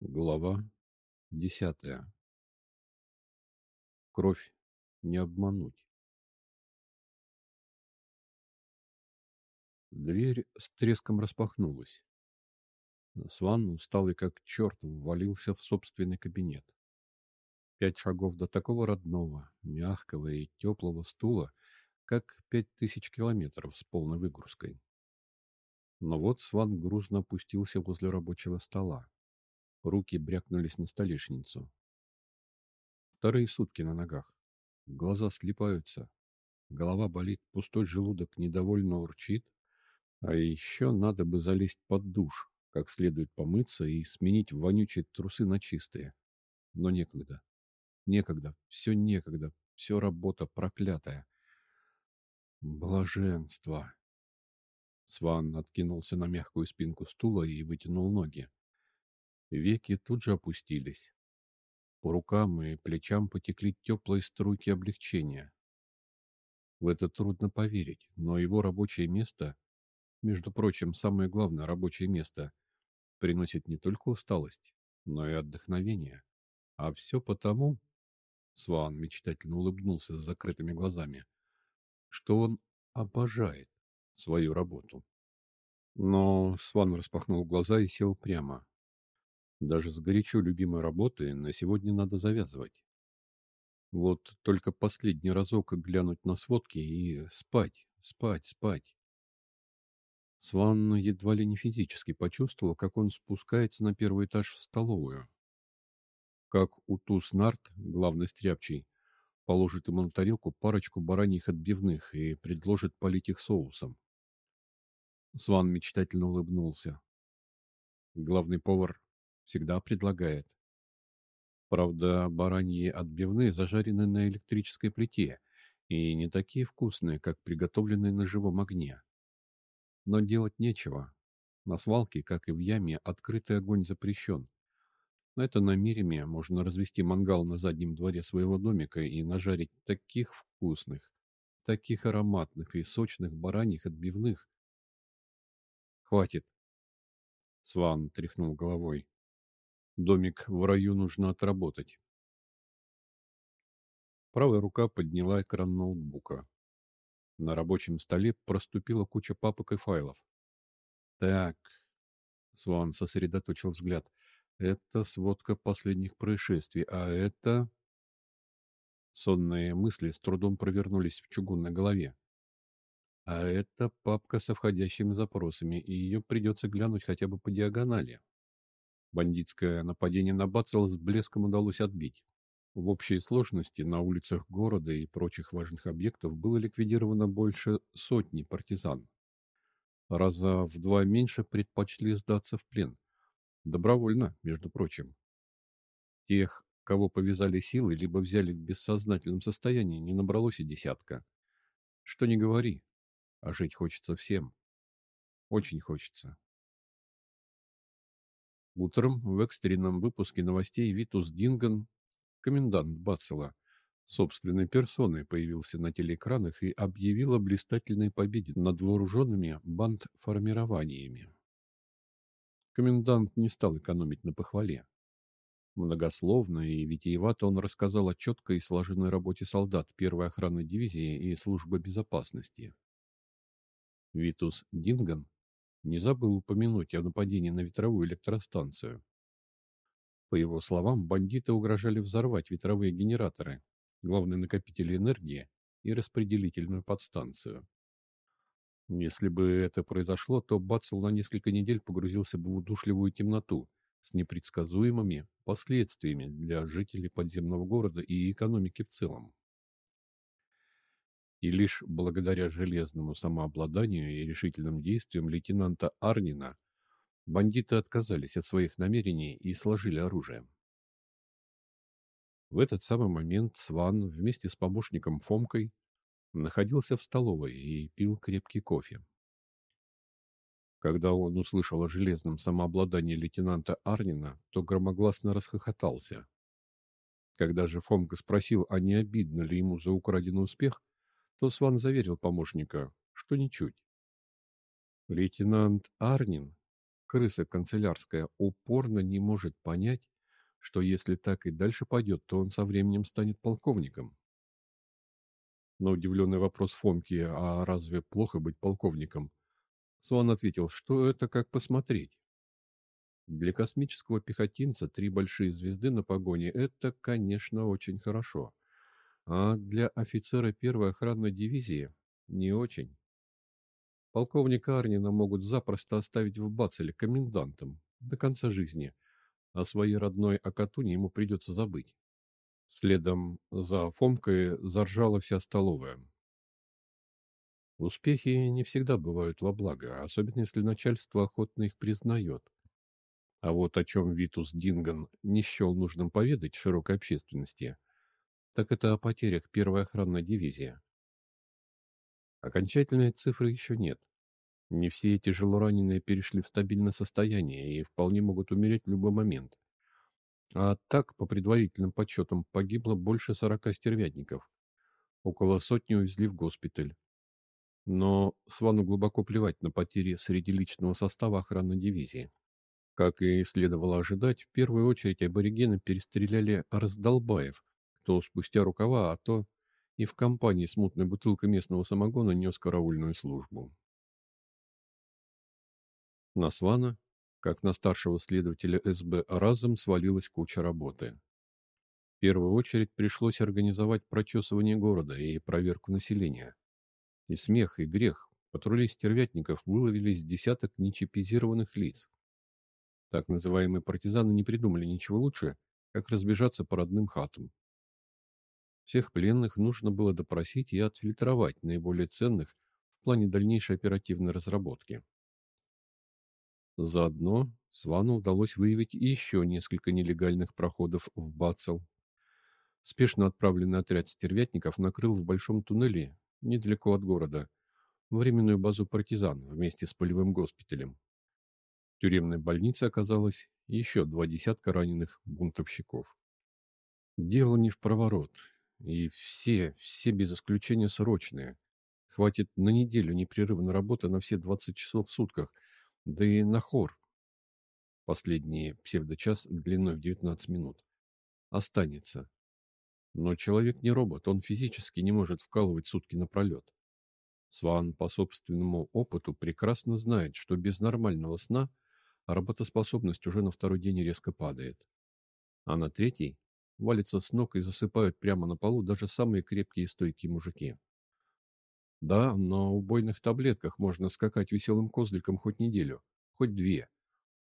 Глава десятая. Кровь не обмануть. Дверь с треском распахнулась. Сван, усталый как черт, ввалился в собственный кабинет. Пять шагов до такого родного, мягкого и теплого стула, как пять тысяч километров с полной выгрузкой. Но вот Сван грузно опустился возле рабочего стола. Руки брякнулись на столешницу. Вторые сутки на ногах. Глаза слипаются. Голова болит, пустой желудок недовольно урчит. А еще надо бы залезть под душ, как следует помыться и сменить вонючие трусы на чистые. Но некогда. Некогда. Все некогда. Все работа проклятая. Блаженство. Сван откинулся на мягкую спинку стула и вытянул ноги. Веки тут же опустились. По рукам и плечам потекли теплые струйки облегчения. В это трудно поверить, но его рабочее место, между прочим, самое главное рабочее место, приносит не только усталость, но и отдохновение. А все потому, Сван мечтательно улыбнулся с закрытыми глазами, что он обожает свою работу. Но Сван распахнул глаза и сел прямо, даже с горячо любимой работы на сегодня надо завязывать. Вот только последний разок глянуть на сводки и спать, спать, спать. Сван едва ли не физически почувствовал, как он спускается на первый этаж в столовую. Как Утус Нарт, главный стряпчий, положит ему на тарелку парочку бараньих отбивных и предложит полить их соусом. Сван мечтательно улыбнулся. Главный повар всегда предлагает. Правда, бараньи отбивные зажарены на электрической плите и не такие вкусные, как приготовленные на живом огне. Но делать нечего. На свалке, как и в яме, открытый огонь запрещен. На это намерение можно развести мангал на заднем дворе своего домика и нажарить таких вкусных, таких ароматных и сочных бараньих отбивных. Хватит. Сван тряхнул головой. Домик в раю нужно отработать. Правая рука подняла экран ноутбука. На рабочем столе проступила куча папок и файлов. Так, Сван сосредоточил взгляд. Это сводка последних происшествий, а это... Сонные мысли с трудом провернулись в чугунной голове. А это папка со входящими запросами, и ее придется глянуть хотя бы по диагонали. Бандитское нападение на Бацел с блеском удалось отбить. В общей сложности на улицах города и прочих важных объектов было ликвидировано больше сотни партизан. Раза в два меньше предпочли сдаться в плен. Добровольно, между прочим. Тех, кого повязали силой, либо взяли в бессознательном состоянии, не набралось и десятка. Что не говори, а жить хочется всем. Очень хочется. Утром в экстренном выпуске новостей Витус Динган, комендант Бацела, собственной персоной появился на телеэкранах и объявил о блистательной победе над вооруженными бандформированиями. Комендант не стал экономить на похвале. Многословно и витиевато он рассказал о четкой и слаженной работе солдат первой охранной дивизии и службы безопасности. Витус Динган не забыл упомянуть о нападении на ветровую электростанцию. По его словам, бандиты угрожали взорвать ветровые генераторы, главные накопители энергии и распределительную подстанцию. Если бы это произошло, то Бацел на несколько недель погрузился бы в удушливую темноту с непредсказуемыми последствиями для жителей подземного города и экономики в целом. И лишь благодаря железному самообладанию и решительным действиям лейтенанта Арнина бандиты отказались от своих намерений и сложили оружие. В этот самый момент Сван вместе с помощником Фомкой находился в столовой и пил крепкий кофе. Когда он услышал о железном самообладании лейтенанта Арнина, то громогласно расхохотался. Когда же Фомка спросил, а не обидно ли ему за украденный успех, то Сван заверил помощника, что ничуть. Лейтенант Арнин крыса канцелярская, упорно не может понять, что если так и дальше пойдет, то он со временем станет полковником. На удивленный вопрос Фомки, а разве плохо быть полковником, Сван ответил, что это как посмотреть. Для космического пехотинца три большие звезды на погоне – это, конечно, очень хорошо. А для офицера первой охранной дивизии – не очень. Полковника Арнина могут запросто оставить в Бацеле комендантом до конца жизни, а своей родной Акатуне ему придется забыть. Следом за Фомкой заржала вся столовая. Успехи не всегда бывают во благо, особенно если начальство охотно их признает. А вот о чем Витус Динган не счел нужным поведать широкой общественности, так это о потерях первой охранной дивизии. Окончательной цифры еще нет. Не все тяжелораненые перешли в стабильное состояние и вполне могут умереть в любой момент. А так, по предварительным подсчетам, погибло больше сорока стервятников. Около сотни увезли в госпиталь. Но Свану глубоко плевать на потери среди личного состава охранной дивизии. Как и следовало ожидать, в первую очередь аборигены перестреляли раздолбаев, кто спустя рукава, а то и в компании с мутной бутылкой местного самогона нес караульную службу. На Свана, как на старшего следователя СБ, разом свалилась куча работы. В первую очередь пришлось организовать прочесывание города и проверку населения. И смех, и грех. Патрули стервятников выловили с десяток нечипизированных лиц. Так называемые партизаны не придумали ничего лучше, как разбежаться по родным хатам. Всех пленных нужно было допросить и отфильтровать наиболее ценных в плане дальнейшей оперативной разработки. Заодно Свану удалось выявить еще несколько нелегальных проходов в Бацел. Спешно отправленный отряд стервятников накрыл в большом туннеле, недалеко от города, временную базу партизан вместе с полевым госпиталем. В тюремной больнице оказалось еще два десятка раненых бунтовщиков. Дело не в проворот, и все, все без исключения срочные. Хватит на неделю непрерывной работы на все 20 часов в сутках, да и на хор. Последний псевдочас длиной в 19 минут. Останется. Но человек не робот, он физически не может вкалывать сутки напролет. Сван по собственному опыту прекрасно знает, что без нормального сна работоспособность уже на второй день резко падает. А на третий валится с ног и засыпают прямо на полу даже самые крепкие и стойкие мужики. Да, на убойных таблетках можно скакать веселым козликом хоть неделю, хоть две,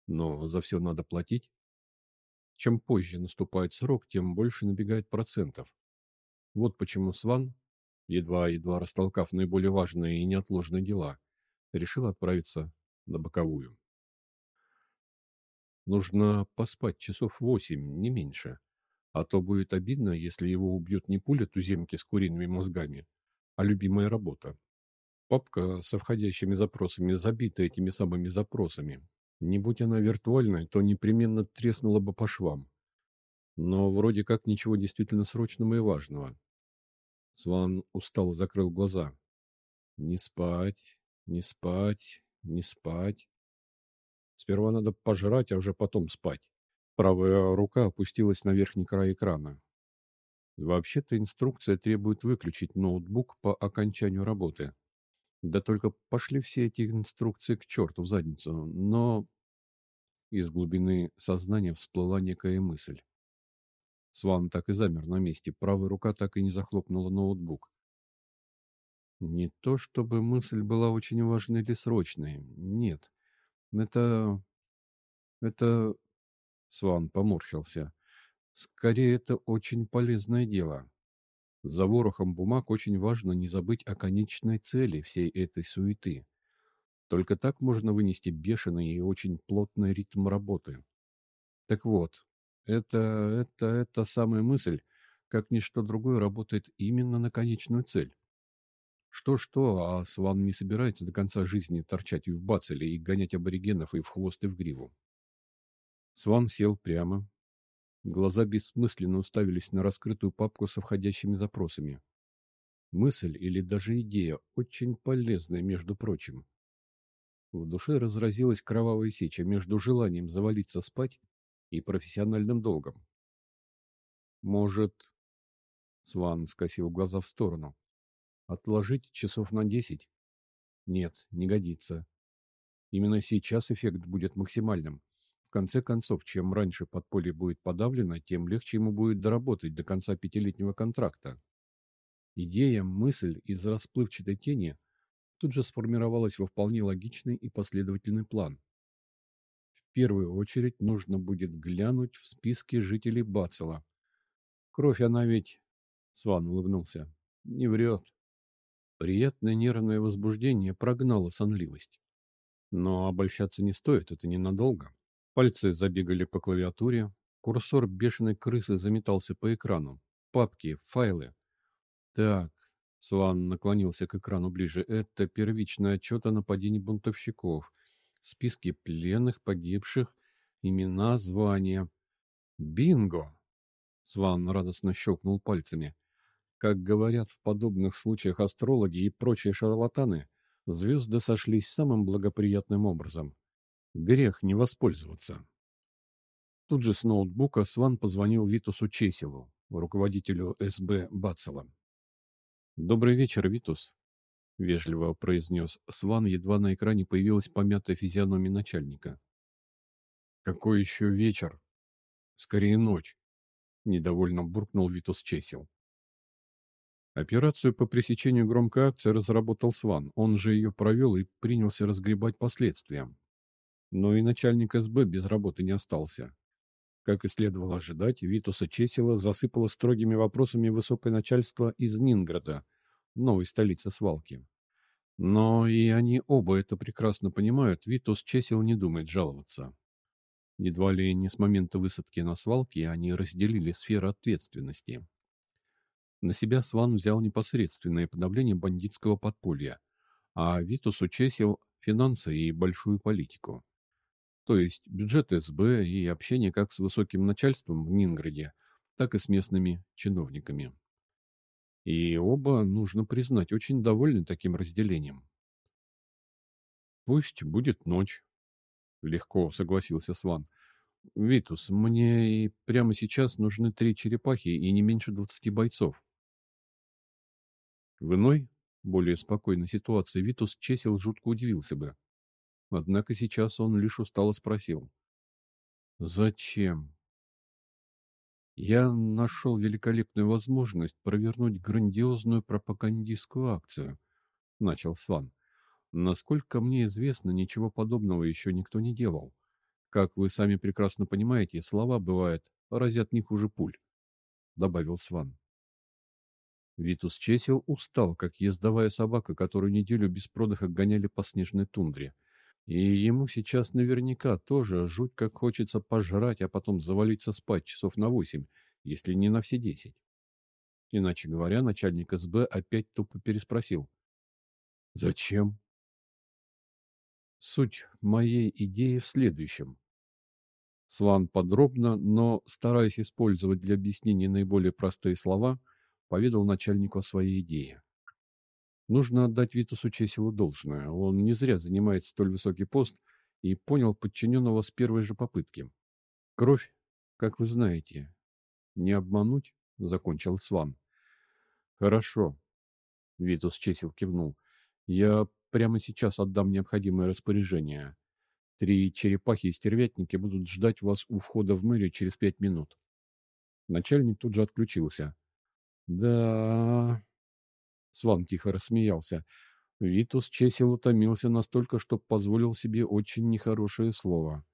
но за все надо платить. Чем позже наступает срок, тем больше набегает процентов. Вот почему Сван, едва-едва растолкав наиболее важные и неотложные дела, решил отправиться на боковую. Нужно поспать часов восемь, не меньше. А то будет обидно, если его убьют не пуля туземки с куриными мозгами, а любимая работа. Папка со входящими запросами забита этими самыми запросами. Не будь она виртуальной, то непременно треснула бы по швам. Но вроде как ничего действительно срочного и важного. Сван устало закрыл глаза. Не спать, не спать, не спать. Сперва надо пожрать, а уже потом спать. Правая рука опустилась на верхний край экрана. Вообще-то инструкция требует выключить ноутбук по окончанию работы. Да только пошли все эти инструкции к черту в задницу. Но из глубины сознания всплыла некая мысль. Сван так и замер на месте, правая рука так и не захлопнула ноутбук. Не то чтобы мысль была очень важной или срочной, нет. Это... это... Сван поморщился. Скорее, это очень полезное дело. За ворохом бумаг очень важно не забыть о конечной цели всей этой суеты. Только так можно вынести бешеный и очень плотный ритм работы. Так вот, это, это, эта самая мысль, как ничто другое, работает именно на конечную цель. Что-что, а Сван не собирается до конца жизни торчать в бацеле, и гонять аборигенов и в хвост, и в гриву. Сван сел прямо. Глаза бессмысленно уставились на раскрытую папку со входящими запросами. Мысль или даже идея очень полезная, между прочим. В душе разразилась кровавая сеча между желанием завалиться спать и профессиональным долгом. «Может...» — Сван скосил глаза в сторону. «Отложить часов на десять?» «Нет, не годится. Именно сейчас эффект будет максимальным. Конце концов, чем раньше подполье будет подавлено, тем легче ему будет доработать до конца пятилетнего контракта. Идея, мысль из расплывчатой тени тут же сформировалась во вполне логичный и последовательный план. В первую очередь нужно будет глянуть в списки жителей Бацела. Кровь она ведь... Сван улыбнулся. Не врет. Приятное нервное возбуждение прогнало сонливость. Но обольщаться не стоит, это ненадолго. Пальцы забегали по клавиатуре, курсор бешеной крысы заметался по экрану. Папки, файлы. Так, Сван наклонился к экрану ближе. Это первичный отчет о нападении бунтовщиков. Списки пленных, погибших, имена, звания. Бинго! Сван радостно щелкнул пальцами. Как говорят в подобных случаях астрологи и прочие шарлатаны, звезды сошлись самым благоприятным образом. Грех не воспользоваться. Тут же с ноутбука Сван позвонил Витусу Чесилу, руководителю СБ Бацела. «Добрый вечер, Витус», — вежливо произнес Сван, едва на экране появилась помятая физиономия начальника. «Какой еще вечер? Скорее ночь», — недовольно буркнул Витус Чесил. Операцию по пресечению громкой акции разработал Сван. Он же ее провел и принялся разгребать последствия. Но и начальник СБ без работы не остался. Как и следовало ожидать, Витуса Чесила засыпало строгими вопросами высокое начальство из Нинграда, новой столицы свалки. Но и они оба это прекрасно понимают, Витус Чесил не думает жаловаться. Едва ли не с момента высадки на свалке они разделили сферу ответственности. На себя Сван взял непосредственное подавление бандитского подполья, а Витус учесил финансы и большую политику. То есть бюджет СБ и общение как с высоким начальством в Нинграде, так и с местными чиновниками. И оба, нужно признать, очень довольны таким разделением. «Пусть будет ночь», — легко согласился Сван. «Витус, мне и прямо сейчас нужны три черепахи и не меньше двадцати бойцов. В иной, более спокойной ситуации Витус Чесел жутко удивился бы. Однако сейчас он лишь устало спросил. «Зачем?» Я нашел великолепную возможность провернуть грандиозную пропагандистскую акцию, — начал Сван. Насколько мне известно, ничего подобного еще никто не делал. Как вы сами прекрасно понимаете, слова, бывают, разят не хуже пуль, — добавил Сван. Витус Чесел устал, как ездовая собака, которую неделю без продыха гоняли по снежной тундре. И ему сейчас наверняка тоже жуть как хочется пожрать, а потом завалиться спать часов на восемь, если не на все десять. Иначе говоря, начальник СБ опять тупо переспросил. «Зачем?» Суть моей идеи в следующем. Сван подробно, но, стараясь использовать для объяснения наиболее простые слова, — поведал начальнику о своей идее. Нужно отдать Витусу Чесилу должное. Он не зря занимает столь высокий пост и понял подчиненного с первой же попытки. Кровь, как вы знаете, не обмануть, — закончил Сван. Хорошо, — Витус Чесил кивнул. Я прямо сейчас отдам необходимое распоряжение. Три черепахи и стервятники будут ждать вас у входа в мэрию через пять минут. Начальник тут же отключился. Да... Сван тихо рассмеялся. Витус Чесил утомился настолько, что позволил себе очень нехорошее слово.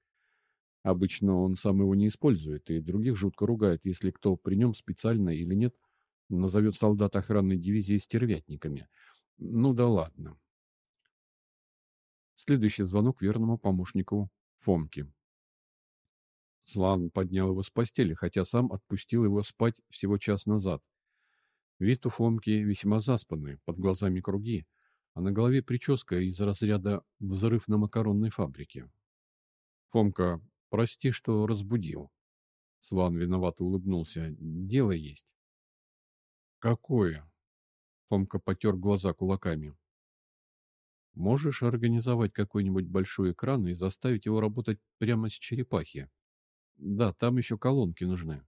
Обычно он сам его не использует, и других жутко ругает, если кто при нем специально или нет назовет солдат охранной дивизии стервятниками. Ну да ладно. Следующий звонок верному помощнику Фомке. Сван поднял его с постели, хотя сам отпустил его спать всего час назад. Вид у Фомки весьма заспанный, под глазами круги, а на голове прическа из разряда «взрыв на макаронной фабрике». «Фомка, прости, что разбудил». Сван виновато улыбнулся. «Дело есть». «Какое?» Фомка потер глаза кулаками. Можешь организовать какой-нибудь большой экран и заставить его работать прямо с черепахи? Да, там еще колонки нужны.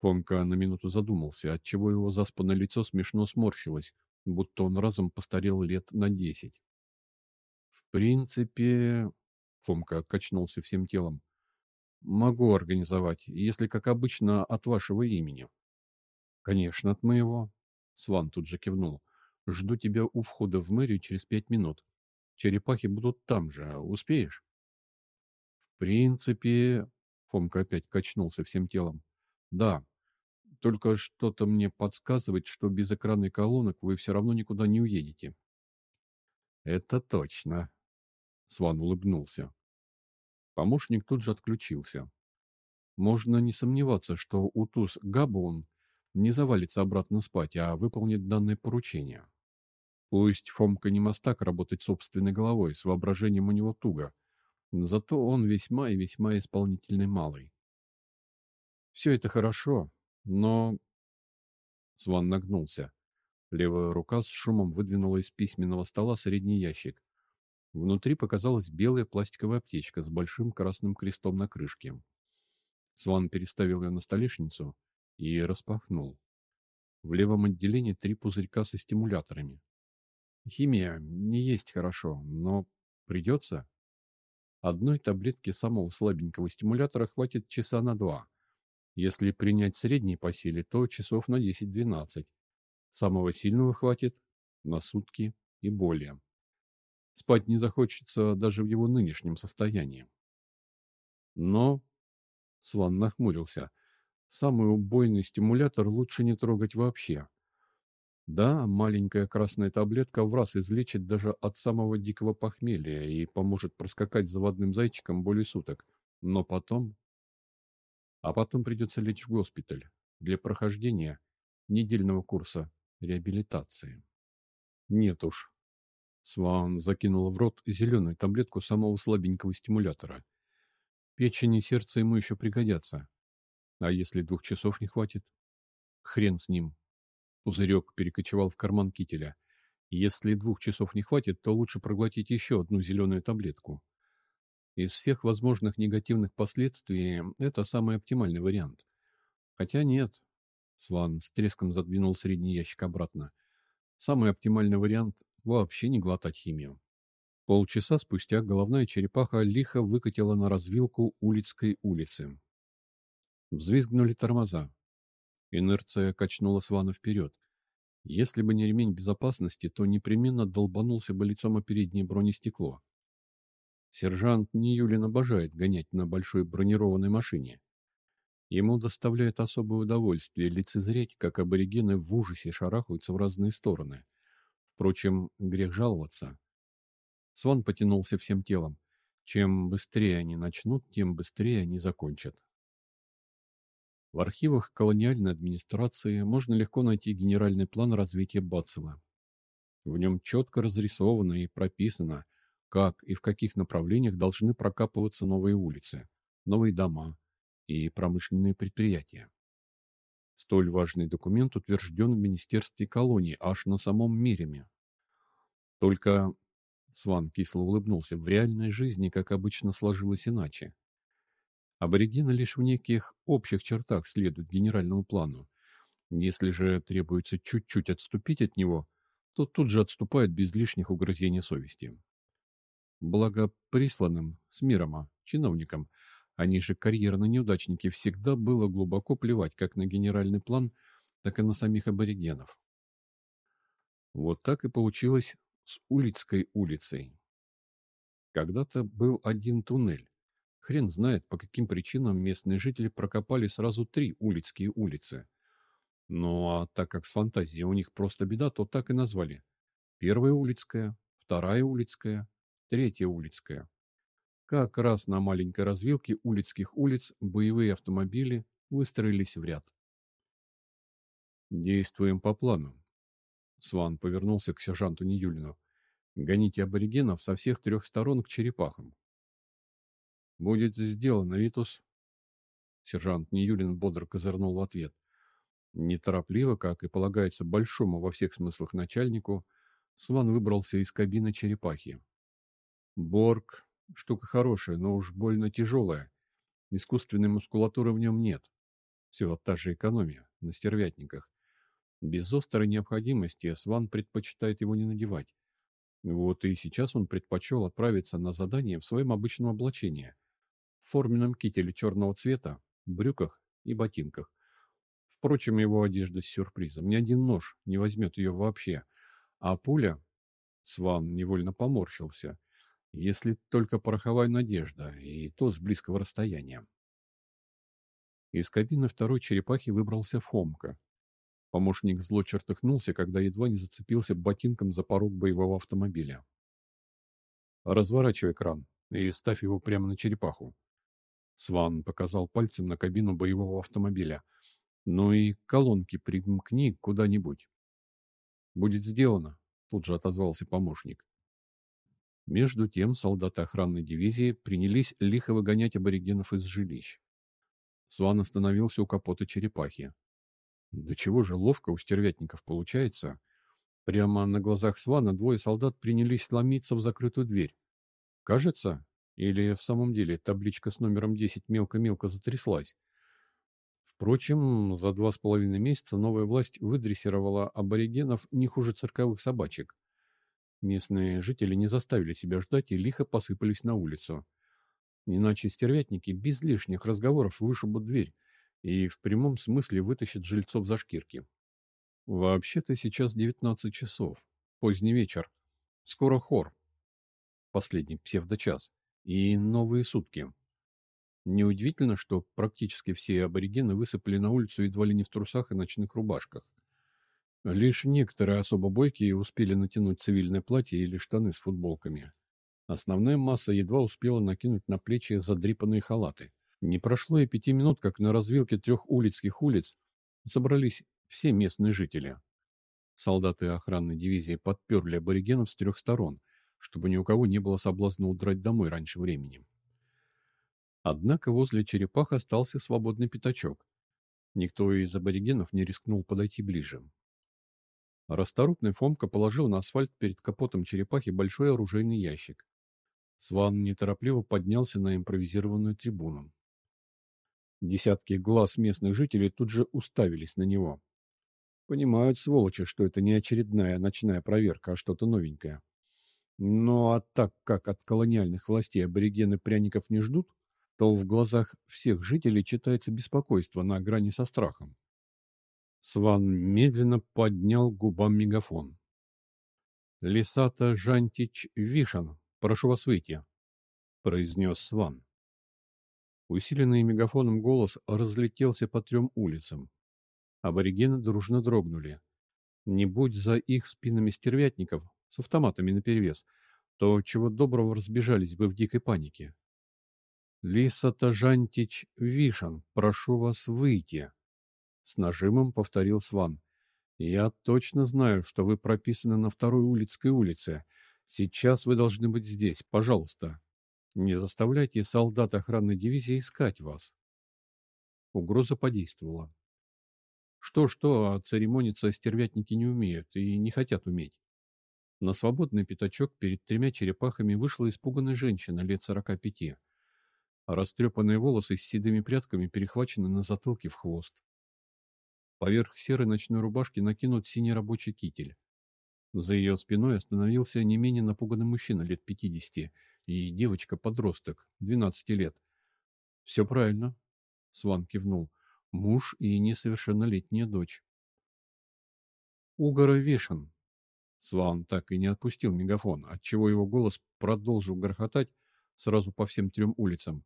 Фомка на минуту задумался, отчего его заспанное лицо смешно сморщилось, будто он разом постарел лет на десять. В принципе, Фомка качнулся всем телом, могу организовать, если, как обычно, от вашего имени. Конечно, от моего. Сван тут же кивнул. Жду тебя у входа в мэрию через пять минут. Черепахи будут там же. Успеешь? В принципе... Фомка опять качнулся всем телом. Да, только что-то мне подсказывает, что без экранной колонок вы все равно никуда не уедете. Это точно. Сван улыбнулся. Помощник тут же отключился. Можно не сомневаться, что Утус Габун не завалится обратно спать, а выполнит данное поручение. Пусть Фомка не мастак работать собственной головой, с воображением у него туго. Зато он весьма и весьма исполнительный малый. Все это хорошо, но... Сван нагнулся. Левая рука с шумом выдвинула из письменного стола средний ящик. Внутри показалась белая пластиковая аптечка с большим красным крестом на крышке. Сван переставил ее на столешницу и распахнул. В левом отделении три пузырька со стимуляторами. Химия не есть хорошо, но придется. Одной таблетки самого слабенького стимулятора хватит часа на два. Если принять средний по силе, то часов на 10-12. Самого сильного хватит на сутки и более. Спать не захочется даже в его нынешнем состоянии. Но, Сван нахмурился, самый убойный стимулятор лучше не трогать вообще. Да, маленькая красная таблетка в раз излечит даже от самого дикого похмелья и поможет проскакать заводным зайчиком более суток. Но потом... А потом придется лечь в госпиталь для прохождения недельного курса реабилитации. Нет уж. Сван закинул в рот зеленую таблетку самого слабенького стимулятора. Печень и сердце ему еще пригодятся. А если двух часов не хватит? Хрен с ним. Пузырек перекочевал в карман кителя. Если двух часов не хватит, то лучше проглотить еще одну зеленую таблетку. Из всех возможных негативных последствий это самый оптимальный вариант. Хотя нет. Сван с треском задвинул средний ящик обратно. Самый оптимальный вариант – вообще не глотать химию. Полчаса спустя головная черепаха лихо выкатила на развилку Улицкой улицы. Взвизгнули тормоза. Инерция качнула Свана вперед. Если бы не ремень безопасности, то непременно долбанулся бы лицом о переднее бронестекло. Сержант Ниюлин обожает гонять на большой бронированной машине. Ему доставляет особое удовольствие лицезреть, как аборигены в ужасе шарахаются в разные стороны. Впрочем, грех жаловаться. Сван потянулся всем телом. Чем быстрее они начнут, тем быстрее они закончат. В архивах колониальной администрации можно легко найти генеральный план развития Бацела. В нем четко разрисовано и прописано, как и в каких направлениях должны прокапываться новые улицы, новые дома и промышленные предприятия. Столь важный документ утвержден в Министерстве колонии аж на самом Миреме. Только, Сван кисло улыбнулся, в реальной жизни, как обычно, сложилось иначе. Аборигены лишь в неких общих чертах следуют генеральному плану. Если же требуется чуть-чуть отступить от него, то тут же отступают без лишних угрызений совести. Благо присланным с миром, чиновникам, они же карьерные неудачники, всегда было глубоко плевать как на генеральный план, так и на самих аборигенов. Вот так и получилось с Улицкой улицей. Когда-то был один туннель, Хрен знает, по каким причинам местные жители прокопали сразу три улицкие улицы. Ну а так как с фантазией у них просто беда, то так и назвали. Первая улицкая, вторая улицкая, третья улицкая. Как раз на маленькой развилке улицких улиц боевые автомобили выстроились в ряд. «Действуем по плану». Сван повернулся к сержанту Ниюлину. «Гоните аборигенов со всех трех сторон к черепахам. «Будет сделано, Витус!» Сержант Ниюлин бодро козырнул в ответ. Неторопливо, как и полагается большому во всех смыслах начальнику, Сван выбрался из кабины черепахи. Борг — штука хорошая, но уж больно тяжелая. Искусственной мускулатуры в нем нет. Все та же экономия на стервятниках. Без острой необходимости Сван предпочитает его не надевать. Вот и сейчас он предпочел отправиться на задание в своем обычном облачении. В форменном кителе черного цвета, брюках и ботинках. Впрочем, его одежда с сюрпризом. Ни один нож не возьмет ее вообще. А пуля... Сван невольно поморщился. Если только пороховая надежда, и то с близкого расстояния. Из кабины второй черепахи выбрался Фомка. Помощник зло чертыхнулся, когда едва не зацепился ботинком за порог боевого автомобиля. «Разворачивай кран и ставь его прямо на черепаху». Сван показал пальцем на кабину боевого автомобиля. «Ну и колонки примкни куда-нибудь». «Будет сделано», — тут же отозвался помощник. Между тем солдаты охранной дивизии принялись лихо выгонять аборигенов из жилищ. Сван остановился у капота черепахи. Да чего же ловко у стервятников получается. Прямо на глазах Свана двое солдат принялись ломиться в закрытую дверь. Кажется, или в самом деле табличка с номером 10 мелко-мелко затряслась. Впрочем, за два с половиной месяца новая власть выдрессировала аборигенов не хуже цирковых собачек. Местные жители не заставили себя ждать и лихо посыпались на улицу. Иначе стервятники без лишних разговоров вышибут дверь и в прямом смысле вытащат жильцов за шкирки. Вообще-то сейчас 19 часов, поздний вечер. Скоро хор, последний псевдочас, и новые сутки. Неудивительно, что практически все аборигены высыпали на улицу едва ли не в трусах и ночных рубашках. Лишь некоторые особо бойкие успели натянуть цивильное платье или штаны с футболками. Основная масса едва успела накинуть на плечи задрипанные халаты. Не прошло и пяти минут, как на развилке трех улицких улиц собрались все местные жители. Солдаты охранной дивизии подперли аборигенов с трех сторон, чтобы ни у кого не было соблазна удрать домой раньше времени. Однако возле черепах остался свободный пятачок. Никто из аборигенов не рискнул подойти ближе. Расторопный Фомка положил на асфальт перед капотом черепахи большой оружейный ящик. Сван неторопливо поднялся на импровизированную трибуну. Десятки глаз местных жителей тут же уставились на него. Понимают, сволочи, что это не очередная ночная проверка, а что-то новенькое. Ну а так как от колониальных властей аборигены пряников не ждут, то в глазах всех жителей читается беспокойство на грани со страхом. Сван медленно поднял губам мегафон. «Лисата Жантич Вишан, прошу вас выйти», — произнес Сван. Усиленный мегафоном голос разлетелся по трем улицам. Аборигены дружно дрогнули. Не будь за их спинами стервятников с автоматами наперевес, то чего доброго разбежались бы в дикой панике. «Лиса Тажантич Вишан, прошу вас выйти!» С нажимом повторил Сван. «Я точно знаю, что вы прописаны на второй улицкой улице. Сейчас вы должны быть здесь, пожалуйста. Не заставляйте солдат охранной дивизии искать вас. Угроза подействовала. Что-что, а церемониться стервятники не умеют и не хотят уметь. На свободный пятачок перед тремя черепахами вышла испуганная женщина лет сорока пяти. Растрепанные волосы с седыми прядками перехвачены на затылке в хвост. Поверх серой ночной рубашки накинут синий рабочий китель. За ее спиной остановился не менее напуганный мужчина лет пятидесяти и девочка-подросток, 12 лет. «Все правильно», — Сван кивнул. «Муж и несовершеннолетняя дочь». «Угора вешен». Сван так и не отпустил мегафон, отчего его голос продолжил грохотать сразу по всем трем улицам.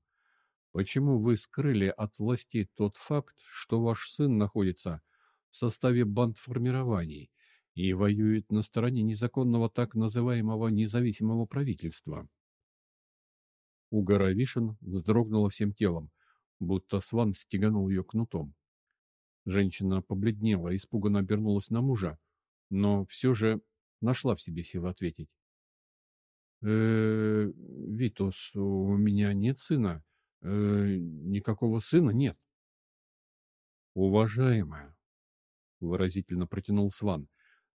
«Почему вы скрыли от властей тот факт, что ваш сын находится в составе бандформирований и воюет на стороне незаконного так называемого независимого правительства?» Угора Вишен вздрогнула всем телом, будто сван стеганул ее кнутом. Женщина побледнела, испуганно обернулась на мужа, но все же нашла в себе силы ответить. э, -э Витус, у меня нет сына. Э, никакого сына нет. Уважаемая, выразительно протянул Сван,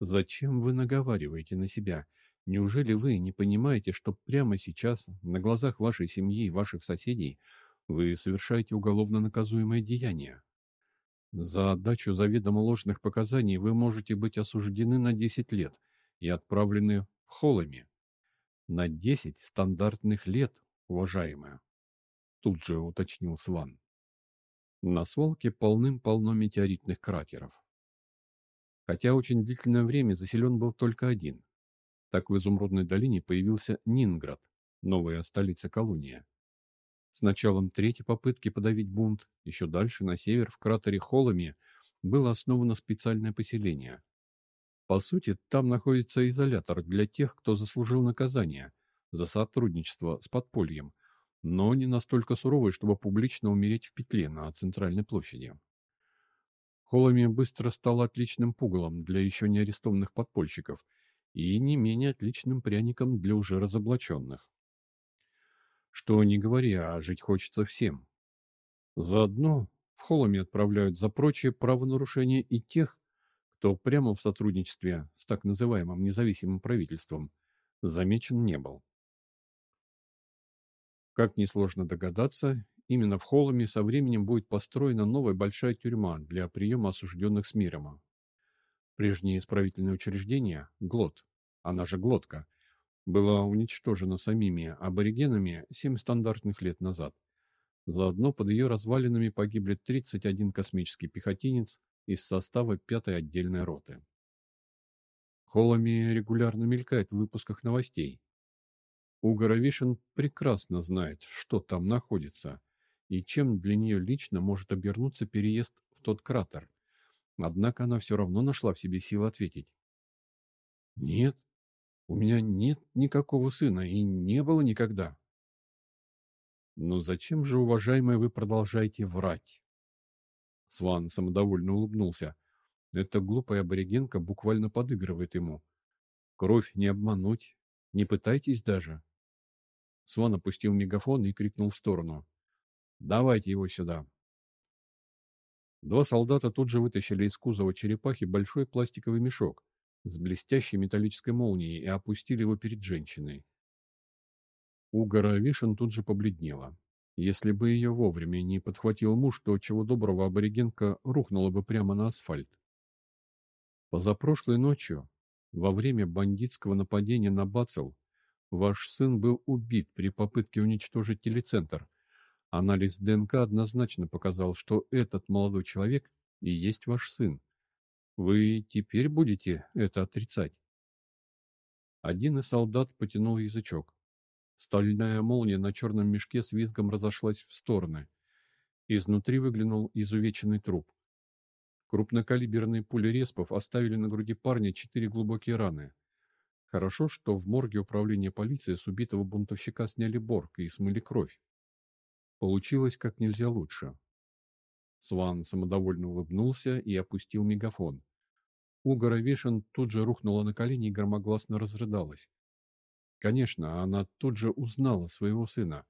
Зачем вы наговариваете на себя? Неужели вы не понимаете, что прямо сейчас, на глазах вашей семьи и ваших соседей, вы совершаете уголовно наказуемое деяние? За отдачу заведомо ложных показаний вы можете быть осуждены на 10 лет и отправлены в холоме. На 10 стандартных лет, уважаемая, тут же уточнил Сван. На свалке полным-полно метеоритных кратеров. Хотя очень длительное время заселен был только один. Так в Изумрудной долине появился Нинград, новая столица колония. С началом третьей попытки подавить бунт, еще дальше, на север, в кратере Холоме, было основано специальное поселение. По сути, там находится изолятор для тех, кто заслужил наказание за сотрудничество с подпольем, но не настолько суровый, чтобы публично умереть в петле на центральной площади. Холоме быстро стал отличным пугалом для еще не арестованных подпольщиков и не менее отличным пряником для уже разоблаченных. Что не говори, а жить хочется всем. Заодно в Холоме отправляют за прочие правонарушения и тех, кто прямо в сотрудничестве с так называемым независимым правительством замечен не был. Как несложно догадаться, именно в Холоме со временем будет построена новая большая тюрьма для приема осужденных с миром. Прежнее исправительное учреждение, ГЛОТ, она же Глотка, была уничтожена самими аборигенами семь стандартных лет назад. Заодно под ее развалинами погибли 31 космический пехотинец из состава пятой отдельной роты. Холоми регулярно мелькает в выпусках новостей. Угора Вишен прекрасно знает, что там находится, и чем для нее лично может обернуться переезд в тот кратер. Однако она все равно нашла в себе силы ответить. «Нет, у меня нет никакого сына и не было никогда. Но зачем же, уважаемый, вы продолжаете врать? Сван самодовольно улыбнулся. Эта глупая аборигенка буквально подыгрывает ему. Кровь не обмануть, не пытайтесь даже. Сван опустил мегафон и крикнул в сторону. «Давайте его сюда!» Два солдата тут же вытащили из кузова черепахи большой пластиковый мешок, с блестящей металлической молнией и опустили его перед женщиной. Угора Вишен тут же побледнела. Если бы ее вовремя не подхватил муж, то чего доброго аборигенка рухнула бы прямо на асфальт. Позапрошлой ночью, во время бандитского нападения на Бацел, ваш сын был убит при попытке уничтожить телецентр. Анализ ДНК однозначно показал, что этот молодой человек и есть ваш сын. Вы теперь будете это отрицать? Один из солдат потянул язычок. Стальная молния на черном мешке с визгом разошлась в стороны. Изнутри выглянул изувеченный труп. Крупнокалиберные пули респов оставили на груди парня четыре глубокие раны. Хорошо, что в морге управления полиции с убитого бунтовщика сняли борг и смыли кровь. Получилось как нельзя лучше. Сван самодовольно улыбнулся и опустил мегафон. Угора Вишен тут же рухнула на колени и громогласно разрыдалась. Конечно, она тут же узнала своего сына.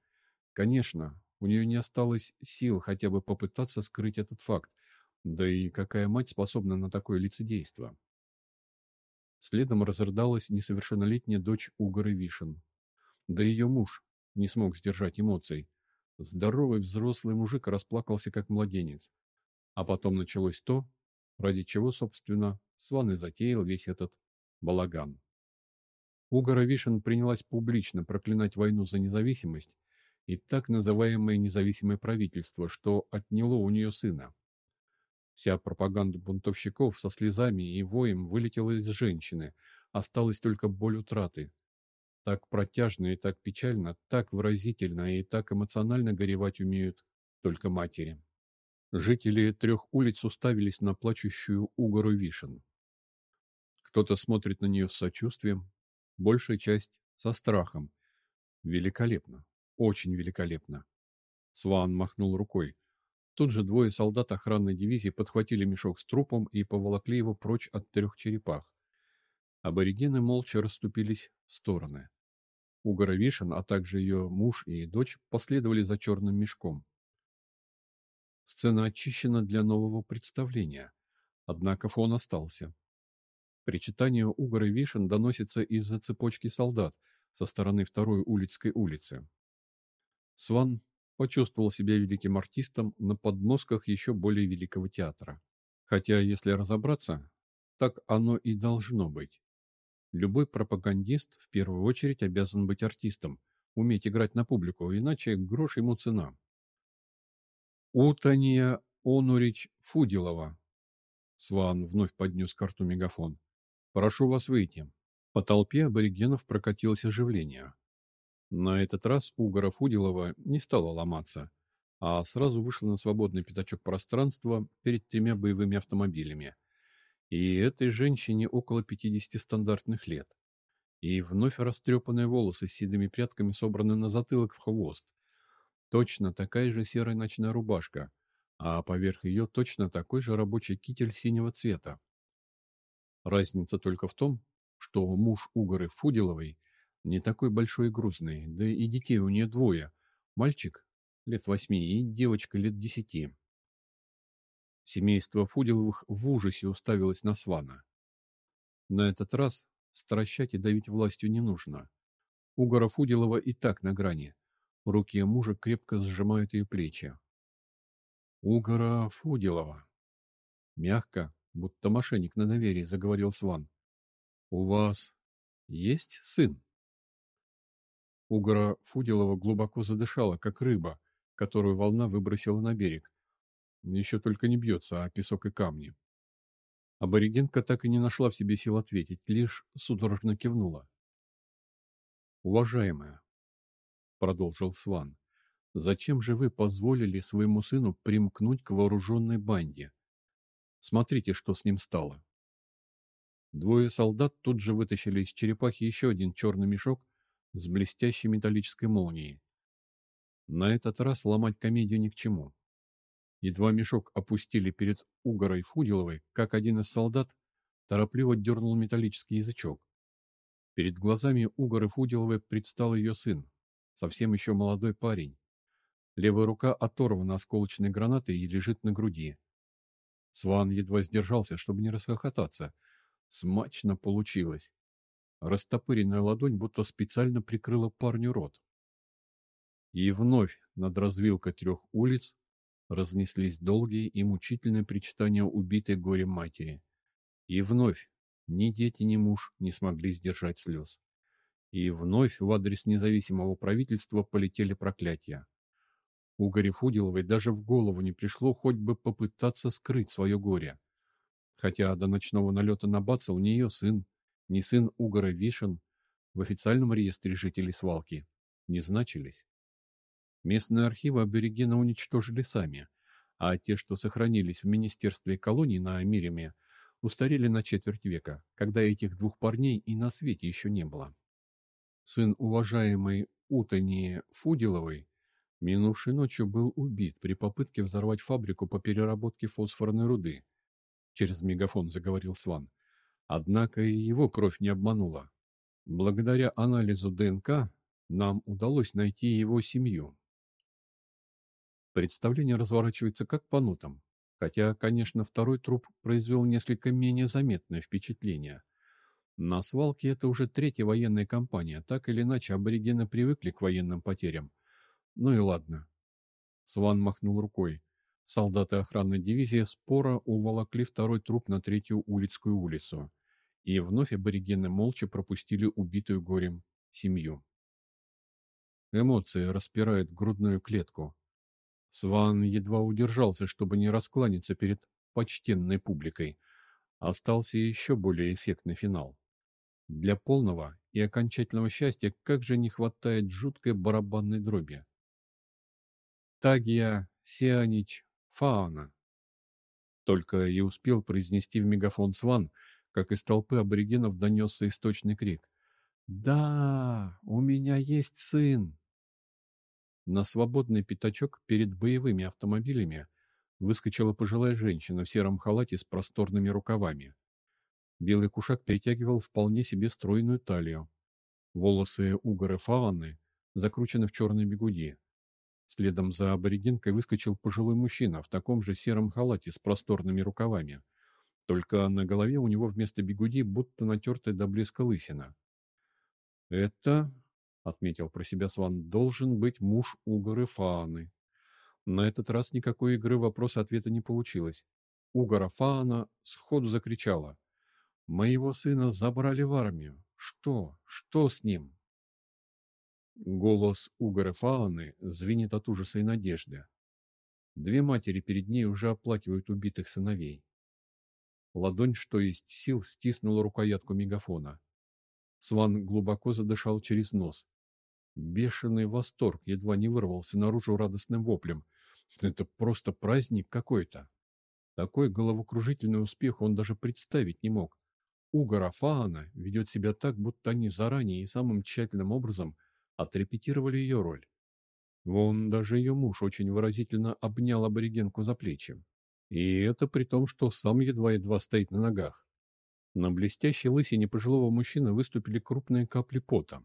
Конечно, у нее не осталось сил хотя бы попытаться скрыть этот факт. Да и какая мать способна на такое лицедейство? Следом разрыдалась несовершеннолетняя дочь Угоры Вишен. Да ее муж не смог сдержать эмоций. Здоровый взрослый мужик расплакался как младенец. А потом началось то, ради чего, собственно, Сван и затеял весь этот балаган. Угора Вишен принялась публично проклинать войну за независимость и так называемое независимое правительство, что отняло у нее сына. Вся пропаганда бунтовщиков со слезами и воем вылетела из женщины, осталась только боль утраты, так протяжно и так печально, так выразительно и так эмоционально горевать умеют только матери. Жители трех улиц уставились на плачущую угору вишен. Кто-то смотрит на нее с сочувствием, большая часть со страхом. Великолепно, очень великолепно. Сван махнул рукой. Тут же двое солдат охранной дивизии подхватили мешок с трупом и поволокли его прочь от трех черепах. Аборигены молча расступились в стороны. Угора Вишен, а также ее муж и дочь последовали за черным мешком. Сцена очищена для нового представления, однако фон остался. Причитание Угора Вишен доносится из-за цепочки солдат со стороны второй улицкой улицы. Сван почувствовал себя великим артистом на подмостках еще более великого театра. Хотя, если разобраться, так оно и должно быть. Любой пропагандист в первую очередь обязан быть артистом, уметь играть на публику, иначе грош ему цена. Утания Онурич Фудилова. Сван вновь поднес карту мегафон. Прошу вас выйти. По толпе аборигенов прокатилось оживление. На этот раз Угора Фудилова не стала ломаться, а сразу вышла на свободный пятачок пространства перед тремя боевыми автомобилями. И этой женщине около 50 стандартных лет. И вновь растрепанные волосы с седыми прядками собраны на затылок в хвост. Точно такая же серая ночная рубашка, а поверх ее точно такой же рабочий китель синего цвета. Разница только в том, что муж Угоры Фудиловой не такой большой и грузный, да и детей у нее двое. Мальчик лет восьми и девочка лет десяти. Семейство Фудиловых в ужасе уставилось на Свана. На этот раз стращать и давить властью не нужно. Угора Фудилова и так на грани. Руки мужа крепко сжимают ее плечи. Угора Фудилова. Мягко, будто мошенник на доверии, заговорил Сван. «У вас есть сын?» Угора Фудилова глубоко задышала, как рыба, которую волна выбросила на берег. Еще только не бьется, а песок и камни. Аборигенка так и не нашла в себе сил ответить, лишь судорожно кивнула. «Уважаемая», — продолжил Сван, — «зачем же вы позволили своему сыну примкнуть к вооруженной банде? Смотрите, что с ним стало. Двое солдат тут же вытащили из черепахи еще один черный мешок с блестящей металлической молнией. На этот раз ломать комедию ни к чему. Едва мешок опустили перед Угорой Фудиловой, как один из солдат торопливо дернул металлический язычок. Перед глазами Угоры Фудиловой предстал ее сын, совсем еще молодой парень. Левая рука оторвана осколочной гранатой и лежит на груди. Сван едва сдержался, чтобы не расхохотаться. Смачно получилось. Растопыренная ладонь будто специально прикрыла парню рот. И вновь над развилкой трех улиц разнеслись долгие и мучительные причитания убитой горем матери. И вновь ни дети, ни муж не смогли сдержать слез. И вновь в адрес независимого правительства полетели проклятия. У Гарифудиловой даже в голову не пришло хоть бы попытаться скрыть свое горе. Хотя до ночного налета на Бацел не ее сын, не сын Угора Вишен в официальном реестре жителей свалки не значились. Местные архивы аборигена уничтожили сами, а те, что сохранились в Министерстве колоний на Миреме, устарели на четверть века, когда этих двух парней и на свете еще не было. Сын уважаемой Утани Фудиловой Минувшей ночью был убит при попытке взорвать фабрику по переработке фосфорной руды. Через мегафон заговорил Сван. Однако и его кровь не обманула. Благодаря анализу ДНК нам удалось найти его семью. Представление разворачивается как по нотам, хотя, конечно, второй труп произвел несколько менее заметное впечатление. На свалке это уже третья военная кампания, так или иначе аборигены привыкли к военным потерям – ну и ладно. Сван махнул рукой. Солдаты охранной дивизии спора уволокли второй труп на третью улицкую улицу. И вновь аборигены молча пропустили убитую горем семью. Эмоции распирают грудную клетку. Сван едва удержался, чтобы не раскланяться перед почтенной публикой. Остался еще более эффектный финал. Для полного и окончательного счастья как же не хватает жуткой барабанной дроби. Тагия Сианич Фауна. Только и успел произнести в мегафон Сван, как из толпы аборигенов донесся источный крик. «Да, у меня есть сын!» На свободный пятачок перед боевыми автомобилями выскочила пожилая женщина в сером халате с просторными рукавами. Белый кушак перетягивал вполне себе стройную талию. Волосы угоры фауны закручены в черные бегуди. Следом за аборигенкой выскочил пожилой мужчина в таком же сером халате с просторными рукавами. Только на голове у него вместо бигуди будто натертая до блеска лысина. «Это, — отметил про себя Сван, — должен быть муж Угоры Фааны». На этот раз никакой игры вопрос-ответа не получилось. Угора Фаана сходу закричала. «Моего сына забрали в армию. Что? Что с ним?» Голос Угора Фааны звенит от ужаса и надежды. Две матери перед ней уже оплакивают убитых сыновей. Ладонь, что есть сил, стиснула рукоятку мегафона. Сван глубоко задышал через нос. Бешеный восторг едва не вырвался наружу радостным воплем. Это просто праздник какой-то. Такой головокружительный успех он даже представить не мог. Угора Фаана ведет себя так, будто они заранее и самым тщательным образом отрепетировали ее роль. Вон даже ее муж очень выразительно обнял аборигенку за плечи. И это при том, что сам едва-едва стоит на ногах. На блестящей лысине пожилого мужчины выступили крупные капли пота.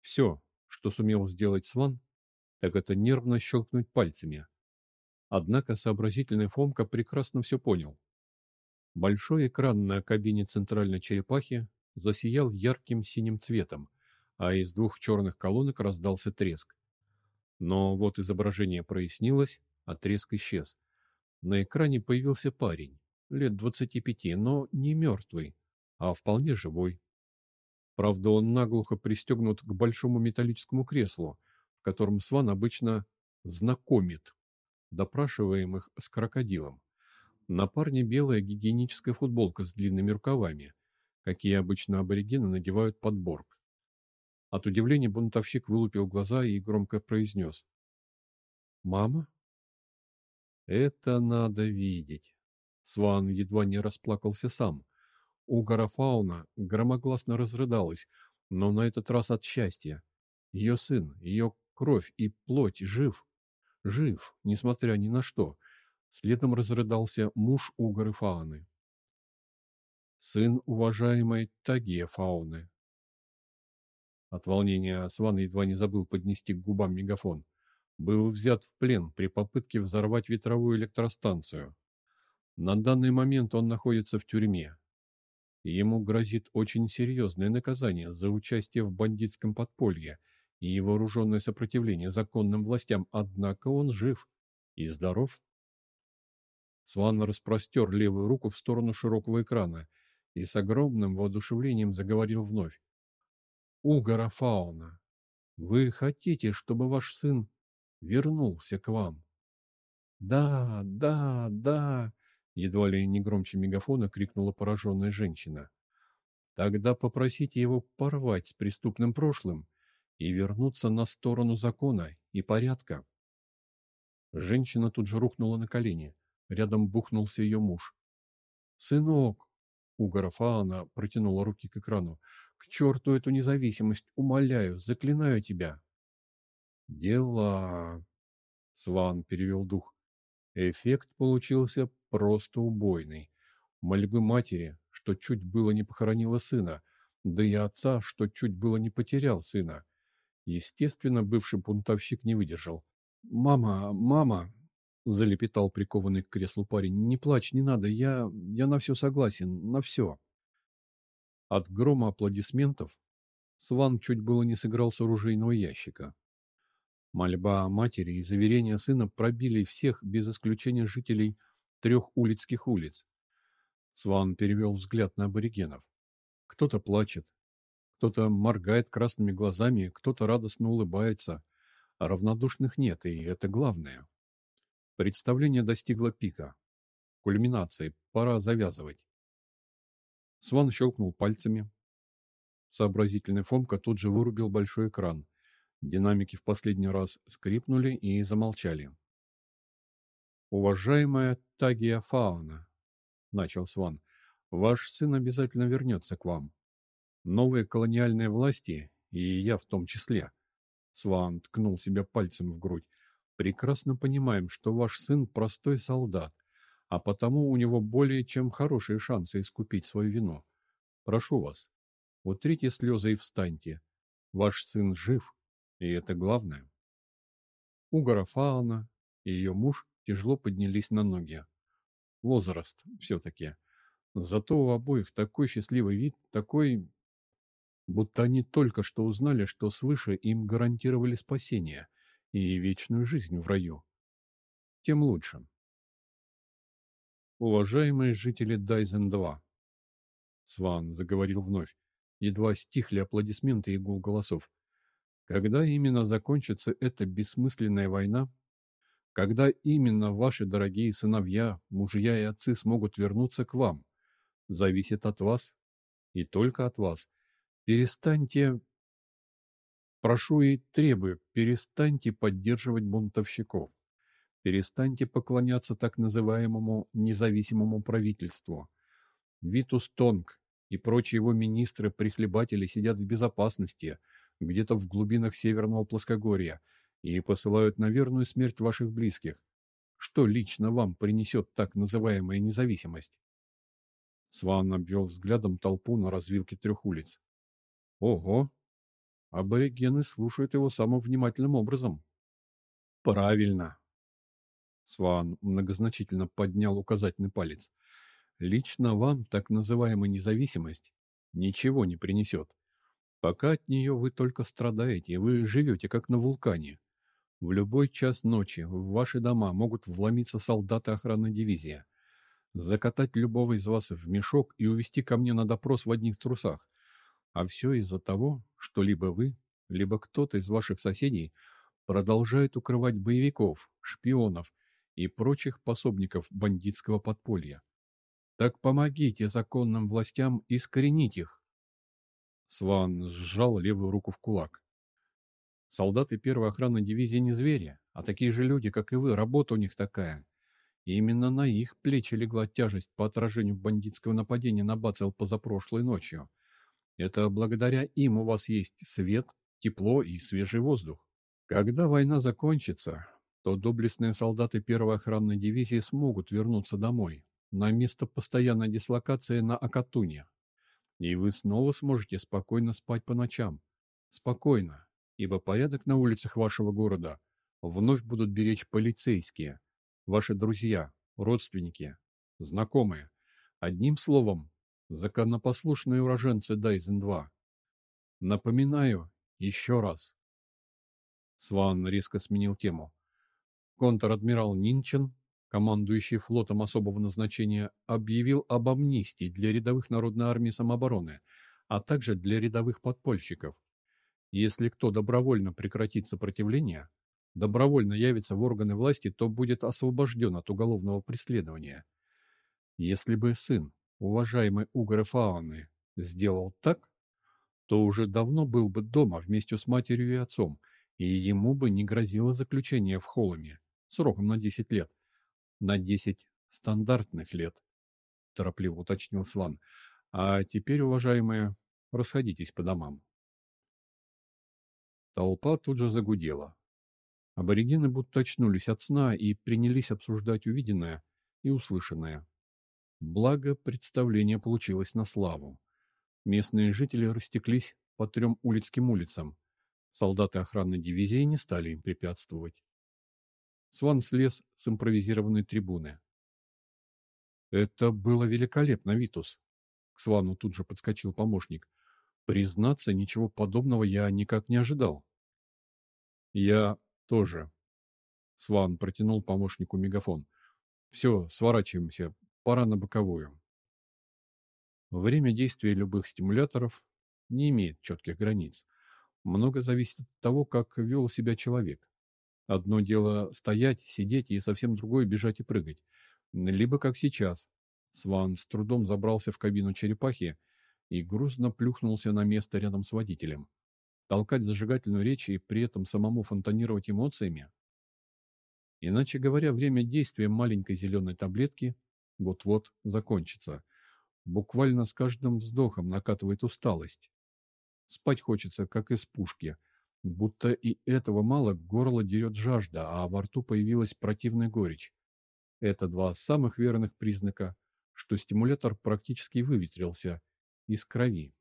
Все, что сумел сделать Сван, так это нервно щелкнуть пальцами. Однако сообразительный Фомка прекрасно все понял. Большой экран на кабине центральной черепахи засиял ярким синим цветом, а из двух черных колонок раздался треск. Но вот изображение прояснилось, а треск исчез. На экране появился парень, лет двадцати пяти, но не мертвый, а вполне живой. Правда, он наглухо пристегнут к большому металлическому креслу, в котором Сван обычно знакомит допрашиваемых с крокодилом. На парне белая гигиеническая футболка с длинными рукавами, какие обычно аборигены надевают под борг. От удивления бунтовщик вылупил глаза и громко произнес. «Мама?» Это надо видеть. Сван едва не расплакался сам. У Гарафауна громогласно разрыдалась, но на этот раз от счастья. Ее сын, ее кровь и плоть жив. Жив, несмотря ни на что. Следом разрыдался муж Угары Фауны. Сын уважаемой Тагия Фауны. От волнения Сван едва не забыл поднести к губам мегафон был взят в плен при попытке взорвать ветровую электростанцию. На данный момент он находится в тюрьме. Ему грозит очень серьезное наказание за участие в бандитском подполье и вооруженное сопротивление законным властям, однако он жив и здоров. Сван распростер левую руку в сторону широкого экрана и с огромным воодушевлением заговорил вновь. «Угора Фауна, вы хотите, чтобы ваш сын вернулся к вам. «Да, да, да!» — едва ли не громче мегафона крикнула пораженная женщина. «Тогда попросите его порвать с преступным прошлым и вернуться на сторону закона и порядка». Женщина тут же рухнула на колени. Рядом бухнулся ее муж. «Сынок!» — Угора Фаана протянула руки к экрану. «К черту эту независимость! Умоляю, заклинаю тебя!» Дела. Сван перевел дух. Эффект получился просто убойный. Мольбы матери, что чуть было не похоронила сына, да и отца, что чуть было не потерял сына. Естественно, бывший бунтовщик не выдержал. «Мама, мама!» — залепетал прикованный к креслу парень. «Не плачь, не надо, я... я на все согласен, на все!» От грома аплодисментов Сван чуть было не сыграл с оружейного ящика. Мольба о матери и заверения сына пробили всех, без исключения жителей трех улицких улиц. Сван перевел взгляд на аборигенов. Кто-то плачет, кто-то моргает красными глазами, кто-то радостно улыбается, а равнодушных нет, и это главное. Представление достигло пика. Кульминации, пора завязывать. Сван щелкнул пальцами. Сообразительный Фомка тут же вырубил большой экран, Динамики в последний раз скрипнули и замолчали. «Уважаемая Тагия Фауна», — начал Сван, — «ваш сын обязательно вернется к вам. Новые колониальные власти, и я в том числе», — Сван ткнул себя пальцем в грудь, — «прекрасно понимаем, что ваш сын простой солдат, а потому у него более чем хорошие шансы искупить свою вину. Прошу вас, утрите слезы и встаньте. Ваш сын жив, и это главное. Угора Фауна и ее муж тяжело поднялись на ноги. Возраст все-таки. Зато у обоих такой счастливый вид, такой, будто они только что узнали, что свыше им гарантировали спасение и вечную жизнь в раю. Тем лучше. Уважаемые жители Дайзен-2, Сван заговорил вновь, едва стихли аплодисменты и гул голосов. Когда именно закончится эта бессмысленная война, когда именно ваши дорогие сыновья, мужья и отцы смогут вернуться к вам, зависит от вас и только от вас. Перестаньте, прошу и требую, перестаньте поддерживать бунтовщиков. Перестаньте поклоняться так называемому независимому правительству. Витус Тонг и прочие его министры-прихлебатели сидят в безопасности, где-то в глубинах Северного Плоскогорья, и посылают на верную смерть ваших близких. Что лично вам принесет так называемая независимость? Сван обвел взглядом толпу на развилке трех улиц. Ого! Аборигены слушают его самым внимательным образом. Правильно, Сван многозначительно поднял указательный палец. Лично вам так называемая независимость ничего не принесет. Пока от нее вы только страдаете, вы живете как на вулкане. В любой час ночи в ваши дома могут вломиться солдаты охранной дивизии, закатать любого из вас в мешок и увести ко мне на допрос в одних трусах. А все из-за того, что либо вы, либо кто-то из ваших соседей продолжает укрывать боевиков, шпионов и прочих пособников бандитского подполья. Так помогите законным властям искоренить их. Сван сжал левую руку в кулак. Солдаты первой охранной дивизии не звери, а такие же люди, как и вы, работа у них такая. И именно на их плечи легла тяжесть по отражению бандитского нападения на Бацел позапрошлой ночью. Это благодаря им у вас есть свет, тепло и свежий воздух. Когда война закончится, то доблестные солдаты первой охранной дивизии смогут вернуться домой, на место постоянной дислокации на Акатуне. И вы снова сможете спокойно спать по ночам. Спокойно, ибо порядок на улицах вашего города вновь будут беречь полицейские, ваши друзья, родственники, знакомые. Одним словом, законопослушные уроженцы Дайзен-2. Напоминаю еще раз. Сван резко сменил тему. Контр-адмирал Нинчен, командующий флотом особого назначения, объявил об амнистии для рядовых Народной армии самообороны, а также для рядовых подпольщиков. Если кто добровольно прекратит сопротивление, добровольно явится в органы власти, то будет освобожден от уголовного преследования. Если бы сын, уважаемый Угры Фауны, сделал так, то уже давно был бы дома вместе с матерью и отцом, и ему бы не грозило заключение в холоме сроком на 10 лет. На 10 стандартных лет, торопливо уточнил Сван. А теперь, уважаемые, расходитесь по домам. Толпа тут же загудела. Аборигены будто очнулись от сна и принялись обсуждать увиденное и услышанное. Благо, представление получилось на славу. Местные жители растеклись по трем улицким улицам. Солдаты охранной дивизии не стали им препятствовать. Сван слез с импровизированной трибуны. «Это было великолепно, Витус!» К Свану тут же подскочил помощник. «Признаться, ничего подобного я никак не ожидал». «Я тоже». Сван протянул помощнику мегафон. «Все, сворачиваемся. Пора на боковую». Время действия любых стимуляторов не имеет четких границ. Много зависит от того, как вел себя человек. Одно дело стоять, сидеть, и совсем другое бежать и прыгать. Либо как сейчас. Сван с трудом забрался в кабину черепахи и грустно плюхнулся на место рядом с водителем. Толкать зажигательную речь и при этом самому фонтанировать эмоциями? Иначе говоря, время действия маленькой зеленой таблетки вот-вот закончится. Буквально с каждым вздохом накатывает усталость. Спать хочется, как из пушки – Будто и этого мало, горло дерет жажда, а во рту появилась противная горечь. Это два самых верных признака, что стимулятор практически выветрился из крови.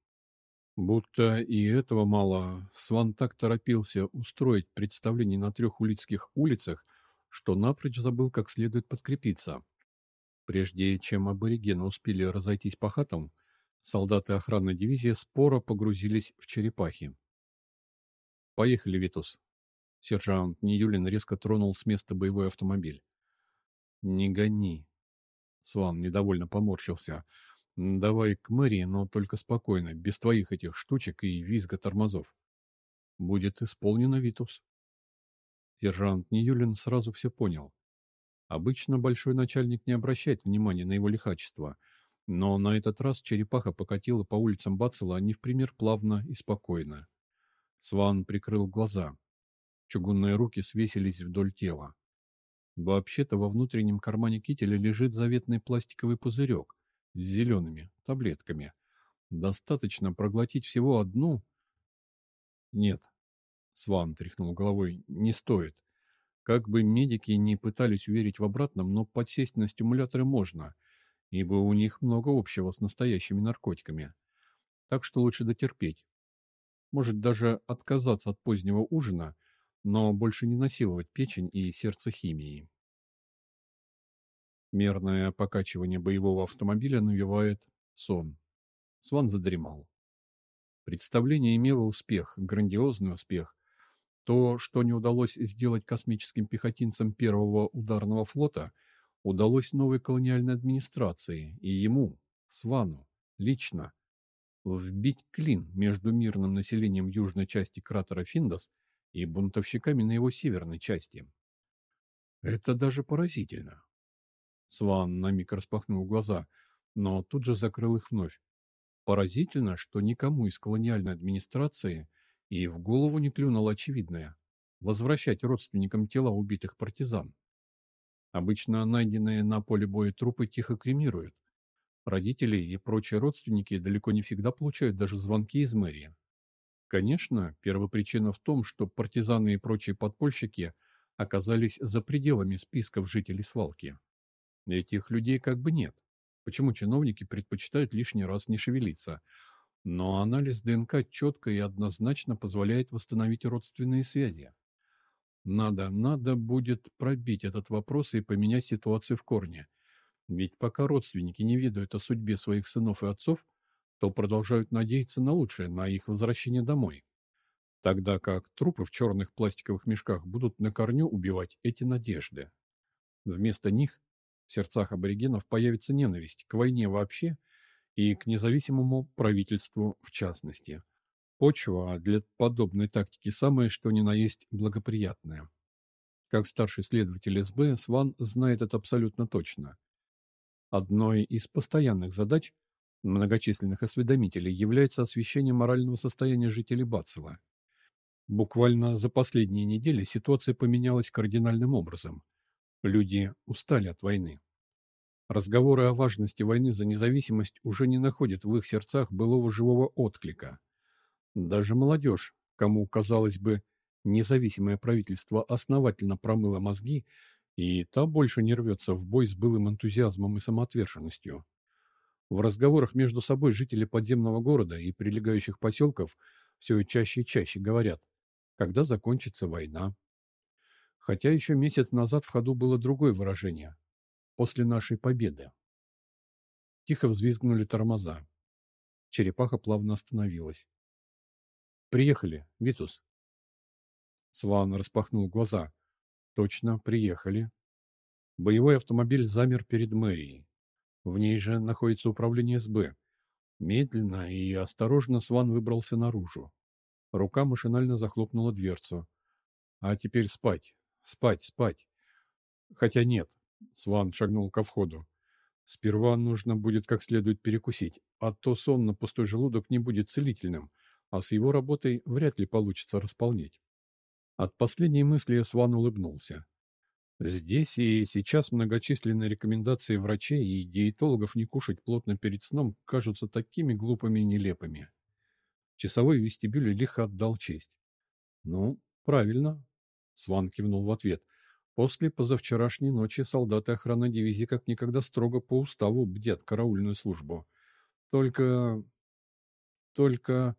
Будто и этого мало, Сван так торопился устроить представление на трех улицких улицах, что напрочь забыл как следует подкрепиться. Прежде чем аборигены успели разойтись по хатам, солдаты охранной дивизии споро погрузились в черепахи. «Поехали, Витус!» Сержант Ниюлин резко тронул с места боевой автомобиль. «Не гони!» Сван недовольно поморщился. «Давай к мэрии, но только спокойно, без твоих этих штучек и визга тормозов». «Будет исполнено, Витус». Сержант Ниюлин сразу все понял. Обычно большой начальник не обращает внимания на его лихачество, но на этот раз черепаха покатила по улицам Бацела не в пример плавно и спокойно. Сван прикрыл глаза. Чугунные руки свесились вдоль тела. Вообще-то во внутреннем кармане кителя лежит заветный пластиковый пузырек с зелеными таблетками. Достаточно проглотить всего одну. Нет, Сван тряхнул головой, не стоит. Как бы медики не пытались уверить в обратном, но подсесть на стимуляторы можно, ибо у них много общего с настоящими наркотиками. Так что лучше дотерпеть. Может даже отказаться от позднего ужина, но больше не насиловать печень и сердце химией. Мерное покачивание боевого автомобиля навевает сон. Сван задремал. Представление имело успех, грандиозный успех, то, что не удалось сделать космическим пехотинцам первого ударного флота, удалось новой колониальной администрации и ему, Свану, лично, вбить клин между мирным населением южной части кратера Финдос и бунтовщиками на его северной части. Это даже поразительно. Сван на миг распахнул глаза, но тут же закрыл их вновь. Поразительно, что никому из колониальной администрации и в голову не клюнуло очевидное – возвращать родственникам тела убитых партизан. Обычно найденные на поле боя трупы тихо кремируют. Родители и прочие родственники далеко не всегда получают даже звонки из мэрии. Конечно, первопричина в том, что партизаны и прочие подпольщики оказались за пределами списков жителей свалки. Этих людей как бы нет. Почему чиновники предпочитают лишний раз не шевелиться – но анализ ДНК четко и однозначно позволяет восстановить родственные связи. Надо, надо будет пробить этот вопрос и поменять ситуацию в корне. Ведь пока родственники не ведают о судьбе своих сынов и отцов, то продолжают надеяться на лучшее, на их возвращение домой. Тогда как трупы в черных пластиковых мешках будут на корню убивать эти надежды. Вместо них в сердцах аборигенов появится ненависть к войне вообще и к независимому правительству в частности. Почва для подобной тактики самое что ни на есть благоприятная. Как старший следователь СБ, Сван знает это абсолютно точно. Одной из постоянных задач многочисленных осведомителей является освещение морального состояния жителей Бацела. Буквально за последние недели ситуация поменялась кардинальным образом. Люди устали от войны. Разговоры о важности войны за независимость уже не находят в их сердцах былого живого отклика. Даже молодежь, кому, казалось бы, независимое правительство основательно промыло мозги, и та больше не рвется в бой с былым энтузиазмом и самоотверженностью. В разговорах между собой жители подземного города и прилегающих поселков все чаще и чаще говорят, когда закончится война. Хотя еще месяц назад в ходу было другое выражение после нашей победы. Тихо взвизгнули тормоза. Черепаха плавно остановилась. «Приехали, Витус». Сван распахнул глаза. «Точно, приехали». Боевой автомобиль замер перед мэрией. В ней же находится управление СБ. Медленно и осторожно Сван выбрался наружу. Рука машинально захлопнула дверцу. А теперь спать, спать, спать. Хотя нет, Сван шагнул ко входу. Сперва нужно будет как следует перекусить, а то сон на пустой желудок не будет целительным, а с его работой вряд ли получится располнеть. От последней мысли Сван улыбнулся. Здесь и сейчас многочисленные рекомендации врачей и диетологов не кушать плотно перед сном кажутся такими глупыми и нелепыми. Часовой вестибюль лихо отдал честь. «Ну, правильно», — Сван кивнул в ответ. После позавчерашней ночи солдаты охраны дивизии как никогда строго по уставу бдят караульную службу. Только... только...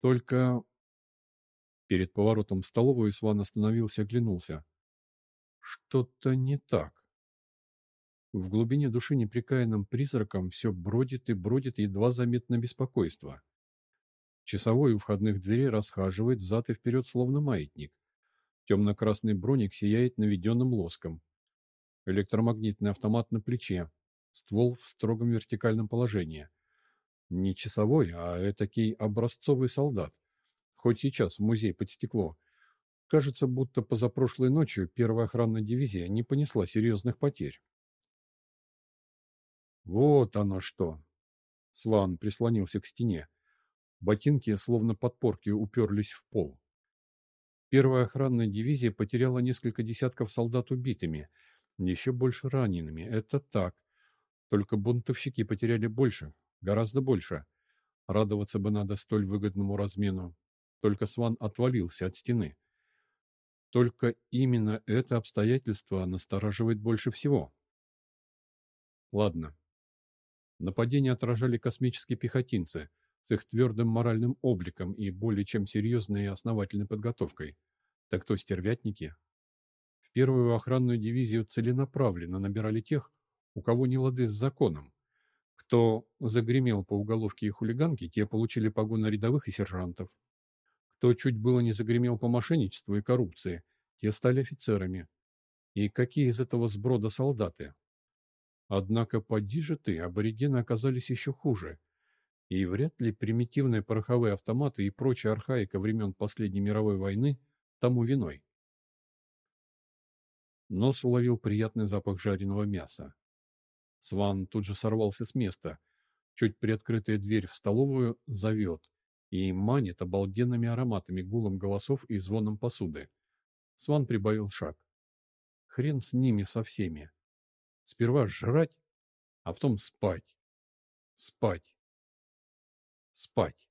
только... Перед поворотом в столовую Сван остановился оглянулся. Что-то не так. В глубине души непрекаянным призраком все бродит и бродит едва заметно беспокойство. Часовой у входных дверей расхаживает взад и вперед, словно маятник. Темно-красный броник сияет наведенным лоском. Электромагнитный автомат на плече. Ствол в строгом вертикальном положении. Не часовой, а этакий образцовый солдат. Хоть сейчас в музей под стекло. Кажется, будто позапрошлой ночью первая охранная дивизия не понесла серьезных потерь. Вот оно что! Сван прислонился к стене. Ботинки, словно подпорки, уперлись в пол. Первая охранная дивизия потеряла несколько десятков солдат убитыми, еще больше ранеными. Это так. Только бунтовщики потеряли больше, гораздо больше. Радоваться бы надо столь выгодному размену. Только Сван отвалился от стены. Только именно это обстоятельство настораживает больше всего. Ладно. Нападение отражали космические пехотинцы с их твердым моральным обликом и более чем серьезной и основательной подготовкой. Так то стервятники. В первую охранную дивизию целенаправленно набирали тех, у кого не лады с законом. Кто загремел по уголовке и хулиганке, те получили погоны рядовых и сержантов. Кто чуть было не загремел по мошенничеству и коррупции, те стали офицерами. И какие из этого сброда солдаты? Однако поди же ты, аборигены оказались еще хуже. И вряд ли примитивные пороховые автоматы и прочая архаика времен последней мировой войны тому виной. Нос уловил приятный запах жареного мяса. Сван тут же сорвался с места. Чуть приоткрытая дверь в столовую зовет и манит обалденными ароматами, гулом голосов и звоном посуды. Сван прибавил шаг. Хрен с ними со всеми. Сперва жрать, а потом спать. Спать. Спать.